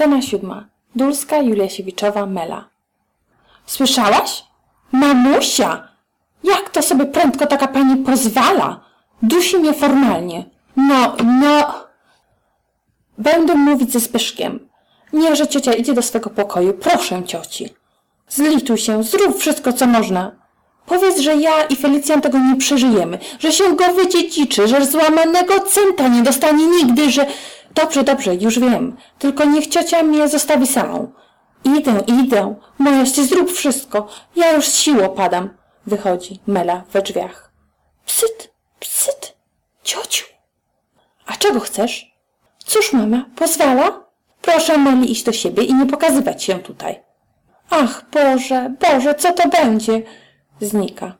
Scena siódma. Dulska, Juliasiewiczowa, Mela. Słyszałaś? Mamusia! Jak to sobie prędko taka pani pozwala? Dusi mnie formalnie. No, no... Będę mówić ze Zbyszkiem. Niechże ciocia idzie do swego pokoju. Proszę cioci. Zlituj się, zrób wszystko, co można. Powiedz, że ja i Felicjan tego nie przeżyjemy, że się go wydziedziczy, że złamanego centa nie dostanie nigdy, że... Dobrze, dobrze, już wiem. Tylko niech ciocia mnie zostawi samą. Idę, idę. Mojaście, zrób wszystko. Ja już z siłą padam. Wychodzi Mela we drzwiach. Psyt, psyt. Ciociu. A czego chcesz? Cóż, mama, pozwala? Proszę Meli iść do siebie i nie pokazywać się tutaj. Ach, Boże, Boże, co to będzie? Znika.